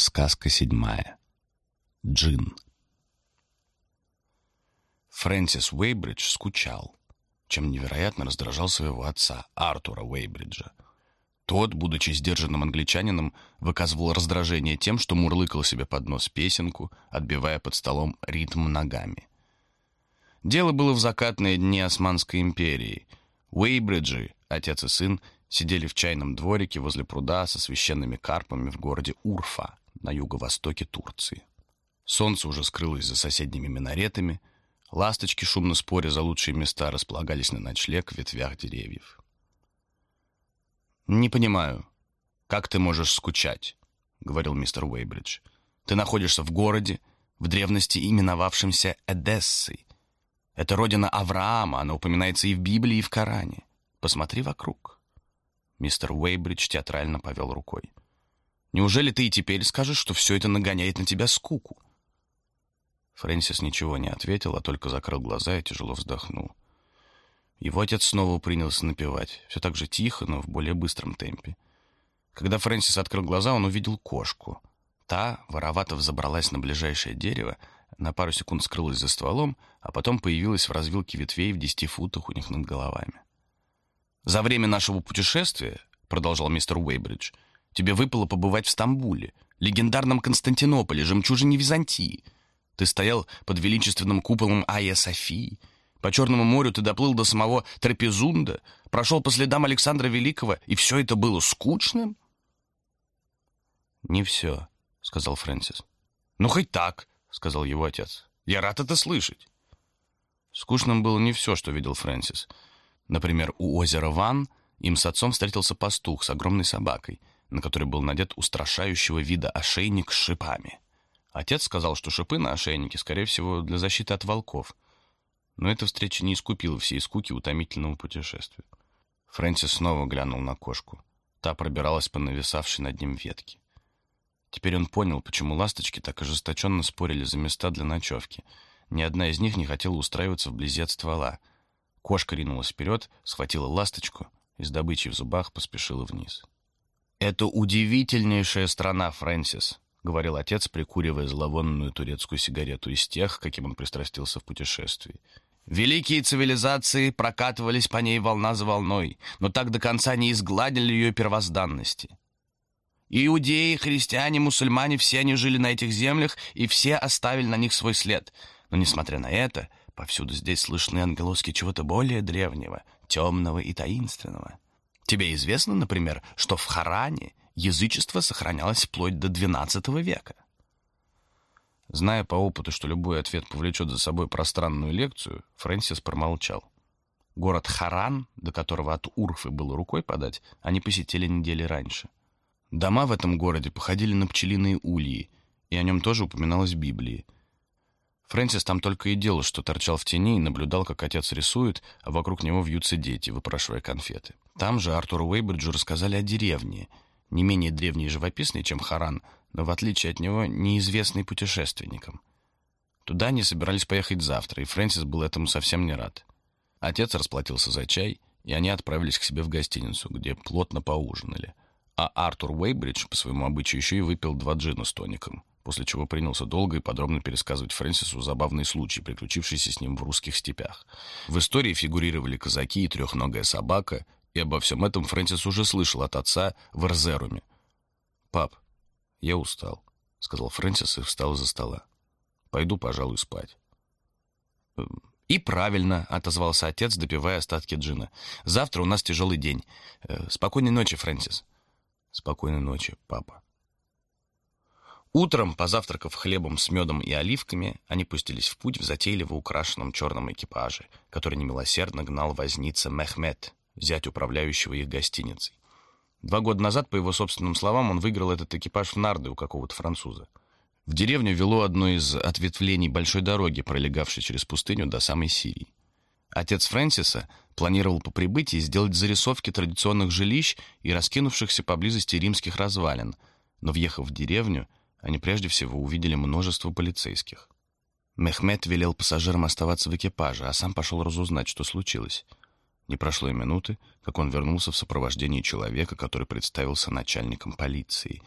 Сказка седьмая. Джин. Фрэнсис Уэйбридж скучал, чем невероятно раздражал своего отца, Артура Уэйбриджа. Тот, будучи сдержанным англичанином, выказывал раздражение тем, что мурлыкал себе под нос песенку, отбивая под столом ритм ногами. Дело было в закатные дни Османской империи. Уэйбриджи, отец и сын, сидели в чайном дворике возле пруда со священными карпами в городе Урфа на юго-востоке Турции. Солнце уже скрылось за соседними минаретами, ласточки, шумно споря за лучшие места, располагались на ночлег в ветвях деревьев. «Не понимаю, как ты можешь скучать?» — говорил мистер Уэйбридж. «Ты находишься в городе, в древности именовавшемся Эдессой. Это родина Авраама, она упоминается и в Библии, и в Коране. Посмотри вокруг». Мистер Уэйбридж театрально повел рукой. «Неужели ты и теперь скажешь, что все это нагоняет на тебя скуку?» Фрэнсис ничего не ответил, а только закрыл глаза и тяжело вздохнул. Его отец снова принялся напевать, все так же тихо, но в более быстром темпе. Когда Фрэнсис открыл глаза, он увидел кошку. Та воровато взобралась на ближайшее дерево, на пару секунд скрылась за стволом, а потом появилась в развилке ветвей в десяти футах у них над головами. «За время нашего путешествия, — продолжал мистер Уэйбридж, — тебе выпало побывать в Стамбуле, легендарном Константинополе, жемчужине Византии. Ты стоял под величественным куполом Айя Софии, по Черному морю ты доплыл до самого Трапезунда, прошел по следам Александра Великого, и все это было скучным? «Не все», — сказал Фрэнсис. «Ну, хоть так», — сказал его отец. «Я рад это слышать». Скучным было не все, что видел Фрэнсис. Например, у озера Ван им с отцом встретился пастух с огромной собакой, на которой был надет устрашающего вида ошейник с шипами. Отец сказал, что шипы на ошейнике, скорее всего, для защиты от волков — но эта встреча не искупила всей скуки утомительного путешествия. Фрэнсис снова глянул на кошку. Та пробиралась по нависавшей над ним ветке. Теперь он понял, почему ласточки так ожесточенно спорили за места для ночевки. Ни одна из них не хотела устраиваться вблизи от ствола. Кошка ринулась вперед, схватила ласточку и с добычей в зубах поспешила вниз. «Это удивительнейшая страна, Фрэнсис», — говорил отец, прикуривая зловонную турецкую сигарету из тех, каким он пристрастился в путешествии. Великие цивилизации прокатывались по ней волна за волной, но так до конца не изгладили ее первозданности. Иудеи, христиане, мусульмане, все они жили на этих землях, и все оставили на них свой след. Но, несмотря на это, повсюду здесь слышны отголоски чего-то более древнего, темного и таинственного. Тебе известно, например, что в Харане язычество сохранялось вплоть до XII века? Зная по опыту, что любой ответ повлечет за собой пространную лекцию, Фрэнсис промолчал. Город Харан, до которого от Урфы было рукой подать, они посетили недели раньше. Дома в этом городе походили на пчелиные ульи, и о нем тоже упоминалось в Библии. Фрэнсис там только и делал, что торчал в тени и наблюдал, как отец рисует, а вокруг него вьются дети, выпрашивая конфеты. Там же Артуру Уэйбриджу рассказали о деревне, не менее древней и живописной, чем Харан, но в отличие от него неизвестный путешественникам. Туда они собирались поехать завтра, и Фрэнсис был этому совсем не рад. Отец расплатился за чай, и они отправились к себе в гостиницу, где плотно поужинали. А Артур Уэйбридж по своему обычаю еще и выпил два джина с тоником, после чего принялся долго и подробно пересказывать Фрэнсису забавный случай, приключившийся с ним в русских степях. В истории фигурировали казаки и трехногая собака, и обо всем этом Фрэнсис уже слышал от отца в Эрзеруме. «Пап, «Я устал», — сказал Фрэнсис и встал из-за стола. «Пойду, пожалуй, спать». «Эм, «И правильно», — отозвался отец, допивая остатки джина. «Завтра у нас тяжелый день. Э, спокойной ночи, Фрэнсис». «Спокойной ночи, папа». Утром, позавтракав хлебом с медом и оливками, они пустились в путь в затейливо украшенном черном экипаже, который немилосердно гнал возница Мехмед, взять управляющего их гостиницей. Два года назад, по его собственным словам, он выиграл этот экипаж в нарды у какого-то француза. В деревню вело одно из ответвлений большой дороги, пролегавшей через пустыню до самой Сирии. Отец Фрэнсиса планировал по прибытии сделать зарисовки традиционных жилищ и раскинувшихся поблизости римских развалин, но, въехав в деревню, они прежде всего увидели множество полицейских. Мехмед велел пассажирам оставаться в экипаже, а сам пошел разузнать, что случилось — не прошло и минуты, как он вернулся в сопровождении человека, который представился начальником полиции.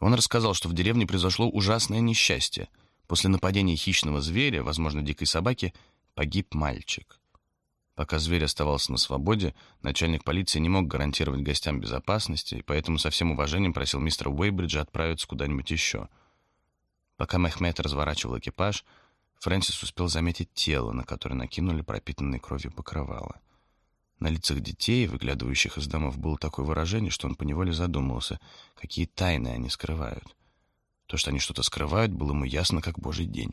Он рассказал, что в деревне произошло ужасное несчастье. После нападения хищного зверя, возможно, дикой собаки, погиб мальчик. Пока зверь оставался на свободе, начальник полиции не мог гарантировать гостям безопасности, и поэтому со всем уважением просил мистера Уэйбриджа отправиться куда-нибудь еще. Пока Мехмед разворачивал экипаж, Фрэнсис успел заметить тело, на которое накинули пропитанные кровью покрывало. На лицах детей, выглядывающих из домов, было такое выражение, что он поневоле задумался, какие тайны они скрывают. То, что они что-то скрывают, было ему ясно, как божий день.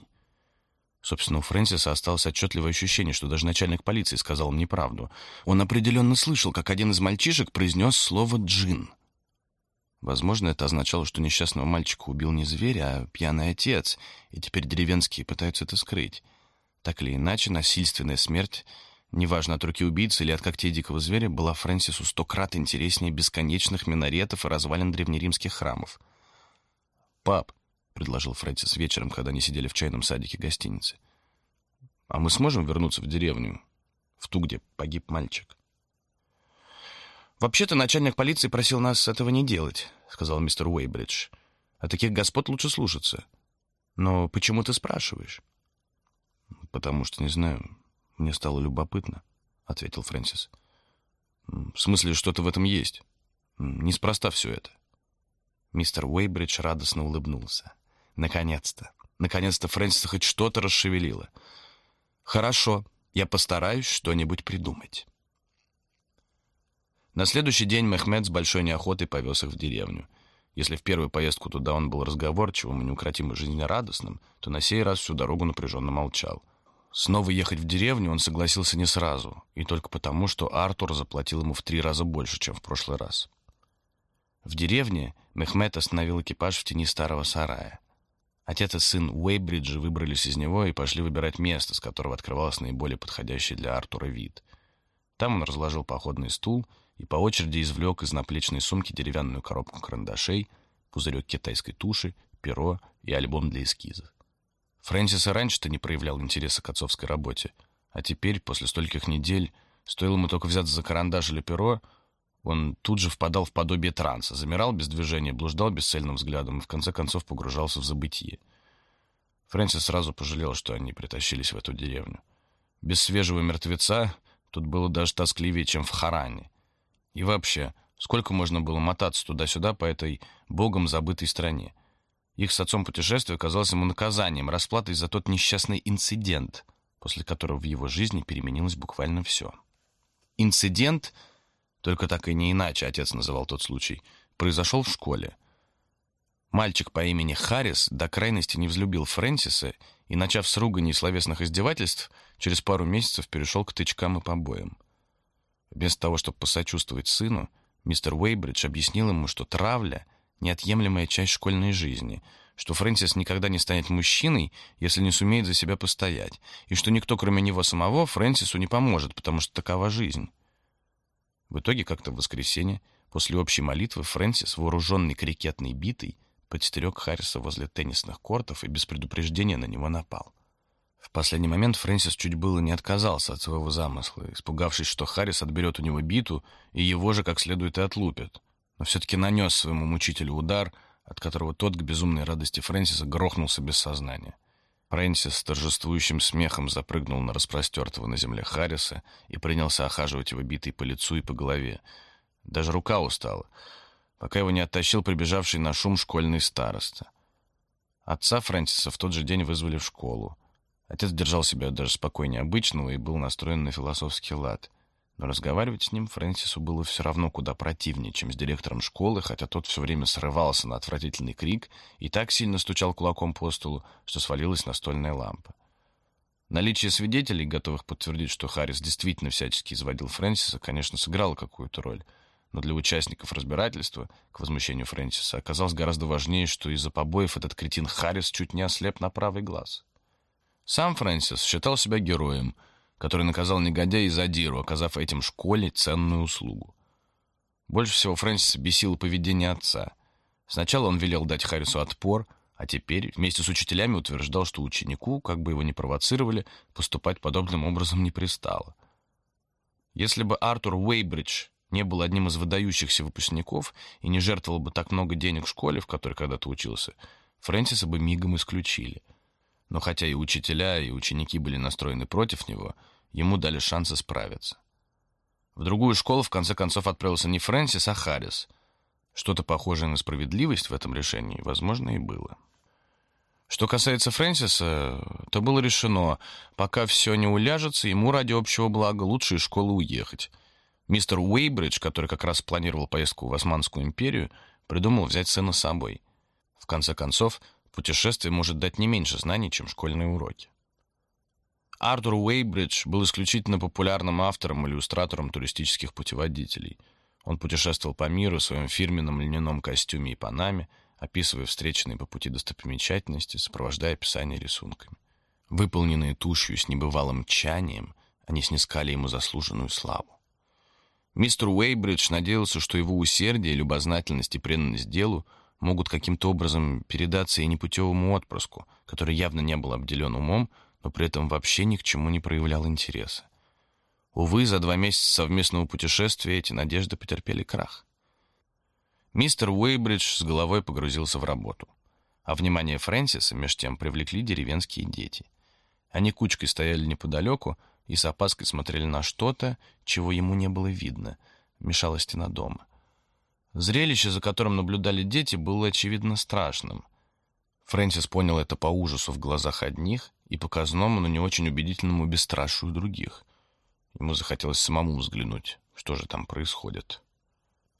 Собственно, у Фрэнсиса осталось отчетливое ощущение, что даже начальник полиции сказал им неправду. Он определенно слышал, как один из мальчишек произнес слово «джин». Возможно, это означало, что несчастного мальчика убил не зверь, а пьяный отец, и теперь деревенские пытаются это скрыть. Так или иначе, насильственная смерть неважно от руки убийцы или от когтей дикого зверя, была Фрэнсису сто крат интереснее бесконечных минаретов и развалин древнеримских храмов. «Пап», — предложил Фрэнсис вечером, когда они сидели в чайном садике гостиницы, «а мы сможем вернуться в деревню, в ту, где погиб мальчик?» «Вообще-то начальник полиции просил нас этого не делать», — сказал мистер Уэйбридж. «А таких господ лучше слушаться. Но почему ты спрашиваешь?» «Потому что не знаю. Мне стало любопытно, ответил Фрэнсис. В смысле, что-то в этом есть. Неспроста все это. Мистер Уэйбридж радостно улыбнулся. Наконец-то. Наконец-то Фрэнсиса хоть что-то расшевелило. Хорошо, я постараюсь что-нибудь придумать. На следующий день Мехмед с большой неохотой повез их в деревню. Если в первую поездку туда он был разговорчивым и неукротимо жизнерадостным, то на сей раз всю дорогу напряженно молчал. Снова ехать в деревню он согласился не сразу, и только потому, что Артур заплатил ему в три раза больше, чем в прошлый раз. В деревне Мехмед остановил экипаж в тени старого сарая. Отец и сын Уэйбриджа выбрались из него и пошли выбирать место, с которого открывался наиболее подходящий для Артура вид. Там он разложил походный стул и по очереди извлек из наплечной сумки деревянную коробку карандашей, пузырек китайской туши, перо и альбом для эскизов. Фрэнсис и раньше-то не проявлял интереса к отцовской работе, а теперь, после стольких недель, стоило ему только взяться за карандаш или перо, он тут же впадал в подобие транса, замирал без движения, блуждал бесцельным взглядом и в конце концов погружался в забытье. Фрэнсис сразу пожалел, что они притащились в эту деревню. Без свежего мертвеца тут было даже тоскливее, чем в Харане. И вообще, сколько можно было мотаться туда-сюда по этой богом забытой стране? Их с отцом путешествие казалось ему наказанием, расплатой за тот несчастный инцидент, после которого в его жизни переменилось буквально все. Инцидент, только так и не иначе отец называл тот случай, произошел в школе. Мальчик по имени Харрис до крайности не взлюбил Фрэнсиса и, начав с руганий и словесных издевательств, через пару месяцев перешел к тычкам и побоям. Вместо того, чтобы посочувствовать сыну, мистер Уэйбридж объяснил ему, что травля — неотъемлемая часть школьной жизни, что Фрэнсис никогда не станет мужчиной, если не сумеет за себя постоять, и что никто, кроме него самого, Фрэнсису не поможет, потому что такова жизнь. В итоге, как-то в воскресенье, после общей молитвы, Фрэнсис, вооруженный крикетной битой, подстерег Харриса возле теннисных кортов и без предупреждения на него напал. В последний момент Фрэнсис чуть было не отказался от своего замысла, испугавшись, что Харрис отберет у него биту и его же как следует и отлупят но все-таки нанес своему мучителю удар, от которого тот к безумной радости Фрэнсиса грохнулся без сознания. Фрэнсис с торжествующим смехом запрыгнул на распростертого на земле Харриса и принялся охаживать его битой по лицу и по голове. Даже рука устала, пока его не оттащил прибежавший на шум школьный староста. Отца Фрэнсиса в тот же день вызвали в школу. Отец держал себя даже спокойнее обычного и был настроен на философский лад — но разговаривать с ним Фрэнсису было все равно куда противнее, чем с директором школы, хотя тот все время срывался на отвратительный крик и так сильно стучал кулаком по столу, что свалилась настольная лампа. Наличие свидетелей, готовых подтвердить, что Харрис действительно всячески изводил Фрэнсиса, конечно, сыграло какую-то роль, но для участников разбирательства, к возмущению Фрэнсиса, оказалось гораздо важнее, что из-за побоев этот кретин Харрис чуть не ослеп на правый глаз. Сам Фрэнсис считал себя героем — который наказал негодяя и задиру, оказав этим школе ценную услугу. Больше всего Фрэнсиса бесило поведение отца. Сначала он велел дать Харрису отпор, а теперь вместе с учителями утверждал, что ученику, как бы его ни провоцировали, поступать подобным образом не пристало. Если бы Артур Уэйбридж не был одним из выдающихся выпускников и не жертвовал бы так много денег в школе, в которой когда-то учился, Фрэнсиса бы мигом исключили. Но хотя и учителя, и ученики были настроены против него, ему дали шанс справиться. В другую школу в конце концов отправился не Фрэнсис, а Харрис. Что-то похожее на справедливость в этом решении, возможно, и было. Что касается Фрэнсиса, то было решено, пока все не уляжется, ему ради общего блага лучше из школы уехать. Мистер Уэйбридж, который как раз планировал поездку в Османскую империю, придумал взять сына с собой. В конце концов, путешествие может дать не меньше знаний, чем школьные уроки. Артур Уэйбридж был исключительно популярным автором и иллюстратором туристических путеводителей. Он путешествовал по миру в своем фирменном льняном костюме и панаме, описывая встреченные по пути достопримечательности, сопровождая описание рисунками. Выполненные тушью с небывалым тчанием, они снискали ему заслуженную славу. Мистер Уэйбридж надеялся, что его усердие, любознательность и преданность делу могут каким-то образом передаться и непутевому отпрыску, который явно не был обделен умом, но при этом вообще ни к чему не проявлял интереса. Увы, за два месяца совместного путешествия эти надежды потерпели крах. Мистер Уэйбридж с головой погрузился в работу. А внимание Фрэнсиса меж тем привлекли деревенские дети. Они кучкой стояли неподалеку и с опаской смотрели на что-то, чего ему не было видно, мешала стена дома. Зрелище, за которым наблюдали дети, было очевидно страшным. Фрэнсис понял это по ужасу в глазах одних и показному, но не очень убедительному бесстрашию других. Ему захотелось самому взглянуть, что же там происходит.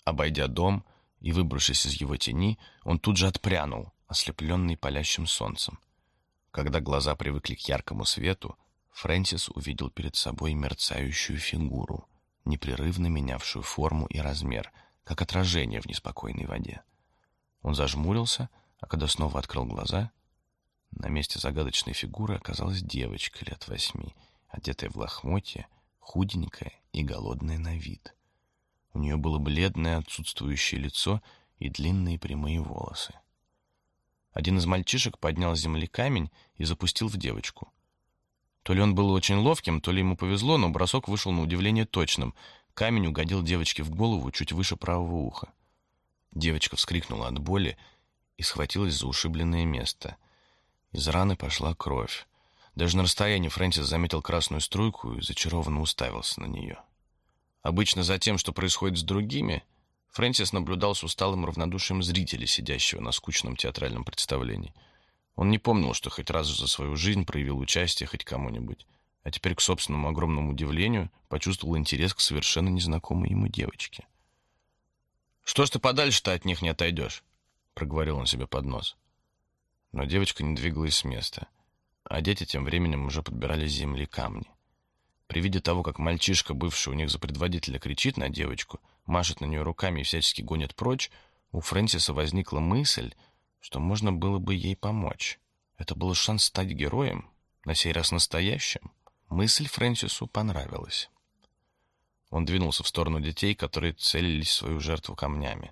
Обойдя дом, и, выбравшись из его тени, он тут же отпрянул, ослепленный палящим солнцем. Когда глаза привыкли к яркому свету, Фрэнсис увидел перед собой мерцающую фигуру, непрерывно менявшую форму и размер, как отражение в неспокойной воде. Он зажмурился, а когда снова открыл глаза, на месте загадочной фигуры оказалась девочка лет восьми, одетая в лохмотье, худенькая и голодная на вид. У нее было бледное отсутствующее лицо и длинные прямые волосы. Один из мальчишек поднял с земли камень и запустил в девочку. То ли он был очень ловким, то ли ему повезло, но бросок вышел на удивление точным. Камень угодил девочке в голову чуть выше правого уха. Девочка вскрикнула от боли и схватилась за ушибленное место. Из раны пошла кровь. Даже на расстоянии Фрэнсис заметил красную струйку и зачарованно уставился на нее. Обычно за тем, что происходит с другими, Фрэнсис наблюдал с усталым равнодушием зрителя, сидящего на скучном театральном представлении. Он не помнил, что хоть раз за свою жизнь проявил участие хоть кому-нибудь, а теперь, к собственному огромному удивлению, почувствовал интерес к совершенно незнакомой ему девочке. «Что ж ты подальше-то от них не отойдешь?» — проговорил он себе под нос. Но девочка не двигалась с места, а дети тем временем уже подбирали с земли камни. При виде того, как мальчишка, бывший у них за предводителя, кричит на девочку, машет на нее руками и всячески гонит прочь, у Фрэнсиса возникла мысль, что можно было бы ей помочь. Это был шанс стать героем, на сей раз настоящим. Мысль Фрэнсису понравилась. Он двинулся в сторону детей, которые целились в свою жертву камнями.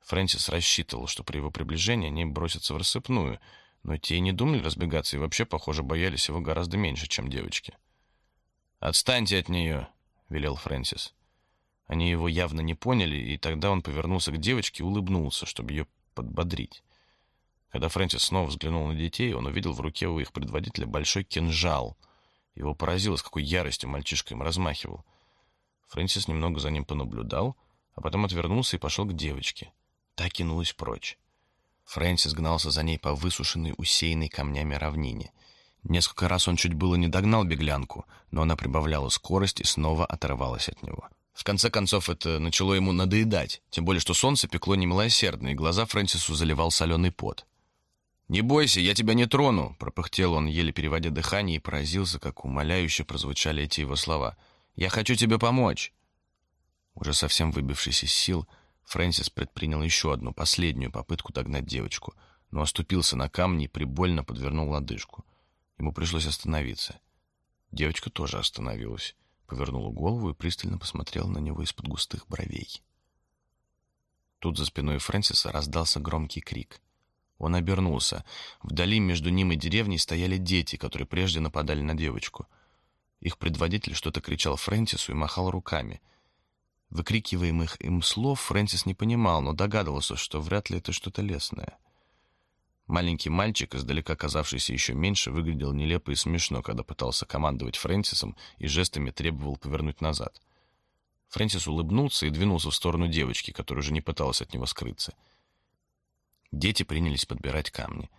Фрэнсис рассчитывал, что при его приближении они бросятся в рассыпную, но те и не думали разбегаться и вообще, похоже, боялись его гораздо меньше, чем девочки. «Отстаньте от нее», — велел Фрэнсис. Они его явно не поняли, и тогда он повернулся к девочке и улыбнулся, чтобы ее подбодрить. Когда Фрэнсис снова взглянул на детей, он увидел в руке у их предводителя большой кинжал. Его поразило, с какой яростью мальчишка им размахивал. Фрэнсис немного за ним понаблюдал, а потом отвернулся и пошел к девочке. Та кинулась прочь. Фрэнсис гнался за ней по высушенной, усеянной камнями равнине — Несколько раз он чуть было не догнал беглянку, но она прибавляла скорость и снова оторвалась от него. В конце концов, это начало ему надоедать, тем более, что солнце пекло немилосердно, и глаза Фрэнсису заливал соленый пот. «Не бойся, я тебя не трону», — пропыхтел он, еле переводя дыхание, и поразился, как умоляюще прозвучали эти его слова. «Я хочу тебе помочь». Уже совсем выбившись из сил, Фрэнсис предпринял еще одну, последнюю попытку догнать девочку, но оступился на камни и прибольно подвернул лодыжку. Ему пришлось остановиться. Девочка тоже остановилась, повернула голову и пристально посмотрела на него из-под густых бровей. Тут за спиной Фрэнсиса раздался громкий крик. Он обернулся. Вдали между ним и деревней стояли дети, которые прежде нападали на девочку. Их предводитель что-то кричал Фрэнсису и махал руками. Выкрикиваемых им слов Фрэнсис не понимал, но догадывался, что вряд ли это что-то лесное. Маленький мальчик, издалека казавшийся еще меньше, выглядел нелепо и смешно, когда пытался командовать Фрэнсисом и жестами требовал повернуть назад. Фрэнсис улыбнулся и двинулся в сторону девочки, которая уже не пыталась от него скрыться. Дети принялись подбирать камни.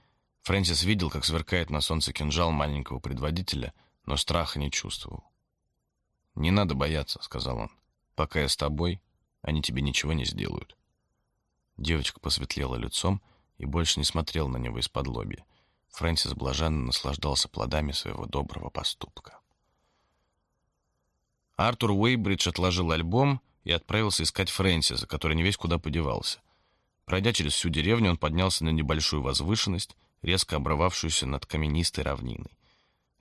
Фрэнсис видел, как сверкает на солнце кинжал маленького предводителя, но страха не чувствовал. «Не надо бояться», — сказал он. Пока я с тобой, они тебе ничего не сделают. Девочка посветлела лицом и больше не смотрела на него из-под лобья. Фрэнсис блаженно наслаждался плодами своего доброго поступка. Артур Уэйбридж отложил альбом и отправился искать Фрэнсиса, который не весь куда подевался. Пройдя через всю деревню, он поднялся на небольшую возвышенность, резко обрывавшуюся над каменистой равниной.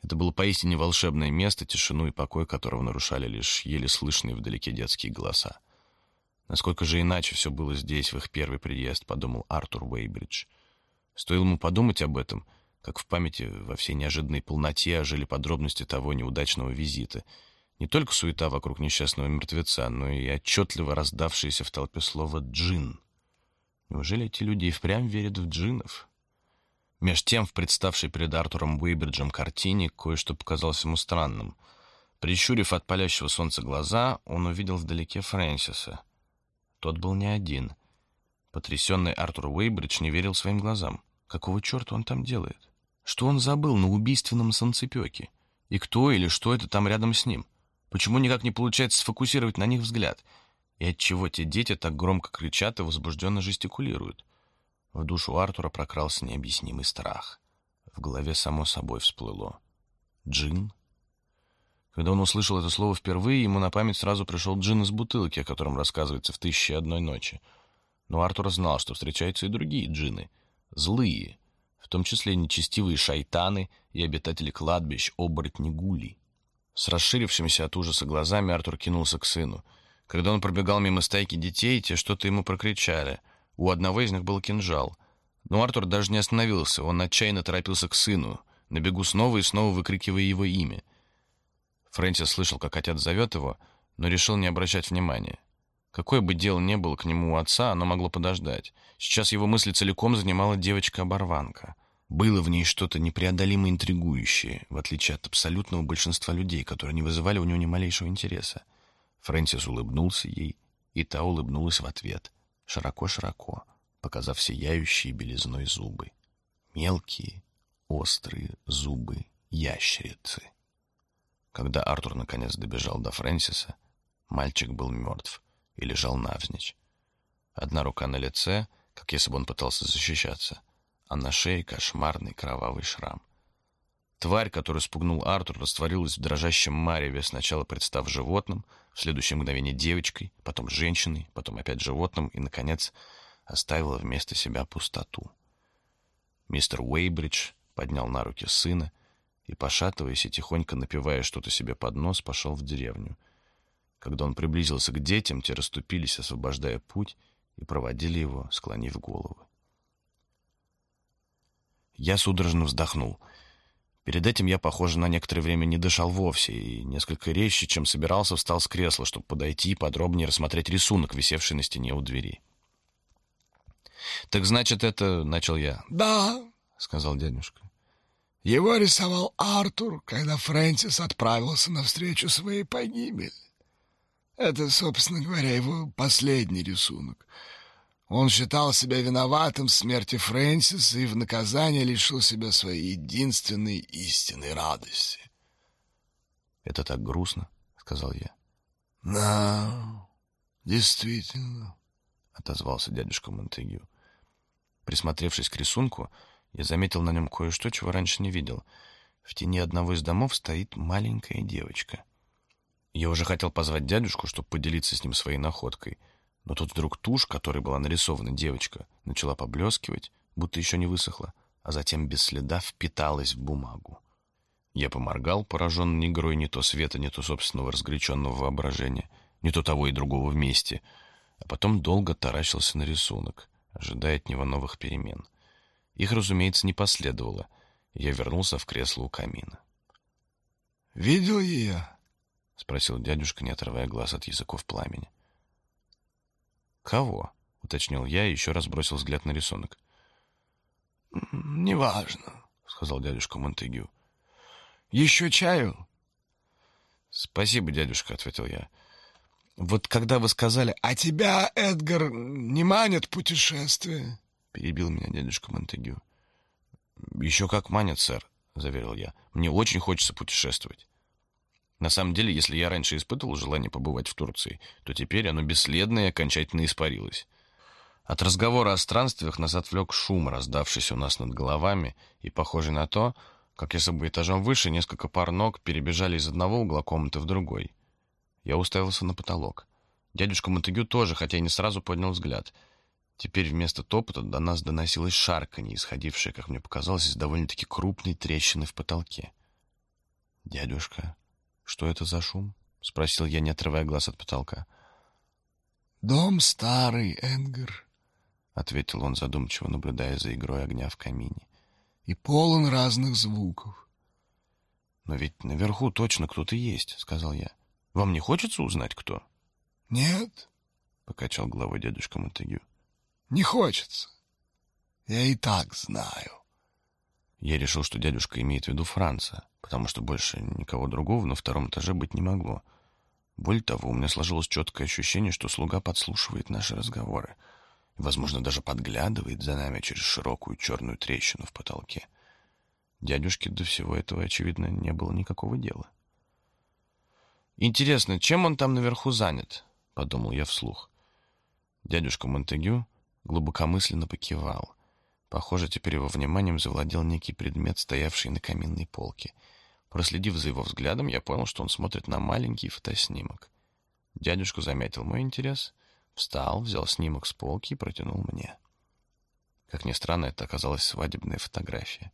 Это было поистине волшебное место, тишину и покой которого нарушали лишь еле слышные вдалеке детские голоса. Насколько же иначе все было здесь, в их первый приезд, подумал Артур Уэйбридж. Стоило ему подумать об этом, как в памяти во всей неожиданной полноте ожили подробности того неудачного визита. Не только суета вокруг несчастного мертвеца, но и отчетливо раздавшееся в толпе слово «джин». Неужели эти люди и впрямь верят в джинов? Меж тем, в представшей перед Артуром Уэйбриджем картине, кое-что показалось ему странным. Прищурив от палящего солнца глаза, он увидел вдалеке Фрэнсиса. Тот был не один. Потрясенный Артур Уэйбридж не верил своим глазам. Какого черта он там делает? Что он забыл на убийственном санцепёке? И кто или что это там рядом с ним? Почему никак не получается сфокусировать на них взгляд? И отчего те дети так громко кричат и возбужденно жестикулируют? В душу Артура прокрался необъяснимый страх. В голове само собой всплыло. «Джин?» Когда он услышал это слово впервые, ему на память сразу пришел джин из бутылки, о котором рассказывается в «Тысяче одной ночи». Но Артур знал, что встречаются и другие джины. Злые, в том числе нечестивые шайтаны и обитатели кладбищ, оборотни гули. С расширившимися от ужаса глазами Артур кинулся к сыну. Когда он пробегал мимо стайки детей, те что-то ему прокричали — у одного из них был кинжал. Но Артур даже не остановился, он отчаянно торопился к сыну, на бегу снова и снова выкрикивая его имя. Фрэнсис слышал, как отец зовет его, но решил не обращать внимания. Какое бы дело ни было к нему у отца, оно могло подождать. Сейчас его мысли целиком занимала девочка-оборванка. Было в ней что-то непреодолимо интригующее, в отличие от абсолютного большинства людей, которые не вызывали у него ни малейшего интереса. Фрэнсис улыбнулся ей, и та улыбнулась в ответ — широко-широко, показав сияющие белизной зубы. Мелкие, острые зубы ящерицы. Когда Артур наконец добежал до Фрэнсиса, мальчик был мертв и лежал навзничь. Одна рука на лице, как если бы он пытался защищаться, а на шее кошмарный кровавый шрам. Тварь, которую спугнул Артур, растворилась в дрожащем мареве, сначала представ животным, в следующее мгновение девочкой, потом женщиной, потом опять животным и, наконец, оставила вместо себя пустоту. Мистер Уэйбридж поднял на руки сына и, пошатываясь и тихонько напивая что-то себе под нос, пошел в деревню. Когда он приблизился к детям, те расступились, освобождая путь, и проводили его, склонив головы. Я судорожно вздохнул — Перед этим я, похоже, на некоторое время не дышал вовсе и несколько резче, чем собирался, встал с кресла, чтобы подойти и подробнее рассмотреть рисунок, висевший на стене у двери. «Так значит, это...» — начал я. «Да», — сказал дядюшка. «Его рисовал Артур, когда Фрэнсис отправился навстречу своей погибели. Это, собственно говоря, его последний рисунок — он считал себя виноватым в смерти Фрэнсиса и в наказание лишил себя своей единственной истинной радости. «Это так грустно», — сказал я. «Да, действительно», — отозвался дядюшка Монтегю. Присмотревшись к рисунку, я заметил на нем кое-что, чего раньше не видел. В тени одного из домов стоит маленькая девочка. Я уже хотел позвать дядюшку, чтобы поделиться с ним своей находкой — но тут вдруг тушь, которой была нарисована девочка, начала поблескивать, будто еще не высохла, а затем без следа впиталась в бумагу. Я поморгал, пораженный игрой не то света, не то собственного разгоряченного воображения, не то того и другого вместе, а потом долго таращился на рисунок, ожидая от него новых перемен. Их, разумеется, не последовало, я вернулся в кресло у камина. «Видел ее?» — спросил дядюшка, не отрывая глаз от языков пламени. Кого? Уточнил я и еще раз бросил взгляд на рисунок. «Неважно», — сказал дядюшка Монтегю. «Еще чаю?» «Спасибо, дядюшка», — ответил я. «Вот когда вы сказали...» «А тебя, Эдгар, не манят путешествия?» — перебил меня дядюшка Монтегю. «Еще как манят, сэр», — заверил я. «Мне очень хочется путешествовать». На самом деле, если я раньше испытывал желание побывать в Турции, то теперь оно бесследно и окончательно испарилось. От разговора о странствиях нас отвлек шум, раздавшийся у нас над головами, и похожий на то, как если бы этажом выше несколько пар ног перебежали из одного угла комнаты в другой. Я уставился на потолок. Дядюшка Монтегю тоже, хотя и не сразу поднял взгляд. Теперь вместо топота до нас доносилось шарканье, исходившее, как мне показалось, из довольно-таки крупной трещины в потолке. «Дядюшка, что это за шум?» — спросил я, не отрывая глаз от потолка. «Дом старый, Энгар», — ответил он, задумчиво наблюдая за игрой огня в камине. «И полон разных звуков». «Но ведь наверху точно кто-то есть», — сказал я. «Вам не хочется узнать, кто?» «Нет», — покачал головой дедушка Монтегю. «Не хочется. Я и так знаю». Я решил, что дядюшка имеет в виду Франца, потому что больше никого другого на втором этаже быть не могло. Более того, у меня сложилось четкое ощущение, что слуга подслушивает наши разговоры — возможно, даже подглядывает за нами через широкую черную трещину в потолке. Дядюшке до всего этого, очевидно, не было никакого дела. «Интересно, чем он там наверху занят?» — подумал я вслух. Дядюшка Монтегю глубокомысленно покивал. Похоже, теперь его вниманием завладел некий предмет, стоявший на каминной полке. Проследив за его взглядом, я понял, что он смотрит на маленький фотоснимок. Дядюшка заметил мой интерес Встал, взял снимок с полки и протянул мне. Как ни странно, это оказалась свадебная фотография.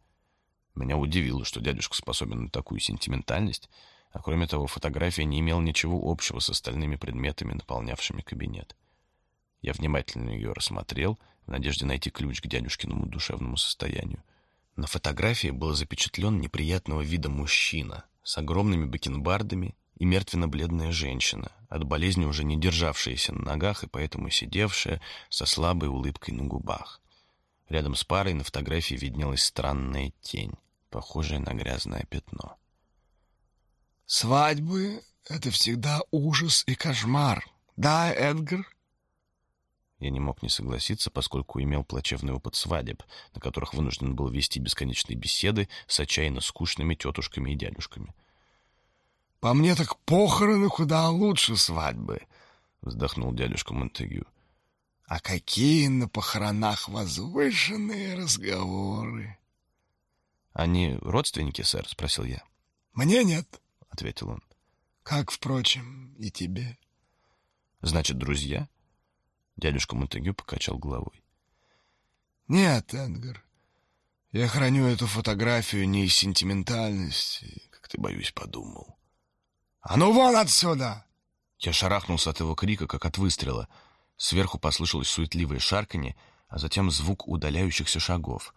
Меня удивило, что дядюшка способен на такую сентиментальность, а кроме того, фотография не имела ничего общего с остальными предметами, наполнявшими кабинет. Я внимательно ее рассмотрел, в надежде найти ключ к дядюшкиному душевному состоянию. На фотографии был запечатлен неприятного вида мужчина с огромными бакенбардами и мертвенно-бледная женщина, от болезни уже не державшаяся на ногах и поэтому сидевшая со слабой улыбкой на губах. Рядом с парой на фотографии виднелась странная тень, похожая на грязное пятно. «Свадьбы — это всегда ужас и кошмар, да, Эдгар?» Я не мог не согласиться, поскольку имел плачевный опыт свадеб, на которых вынужден был вести бесконечные беседы с отчаянно скучными тетушками и дядюшками — по мне так похороны куда лучше свадьбы, вздохнул дядюшка Монтегю. А какие на похоронах возвышенные разговоры. Они родственники, сэр, спросил я. Мне нет, ответил он. Как, впрочем, и тебе. Значит, друзья? Дядюшка Монтегю покачал головой. Нет, Энгар. Я храню эту фотографию не из сентиментальности, как ты, боюсь, подумал. «А ну вон отсюда!» Я шарахнулся от его крика, как от выстрела. Сверху послышалось суетливое шарканье, а затем звук удаляющихся шагов.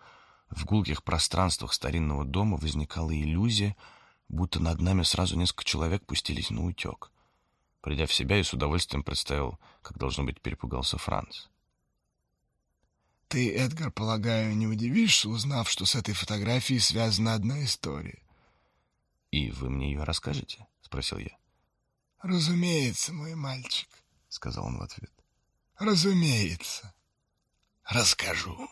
В гулких пространствах старинного дома возникала иллюзия, будто над нами сразу несколько человек пустились на утек. Придя в себя, и с удовольствием представил, как, должно быть, перепугался Франц. «Ты, Эдгар, полагаю, не удивишься, узнав, что с этой фотографией связана одна история?» «И вы мне ее расскажете?» спросил я. Разумеется, мой мальчик, сказал он в ответ. Разумеется. Расскажу.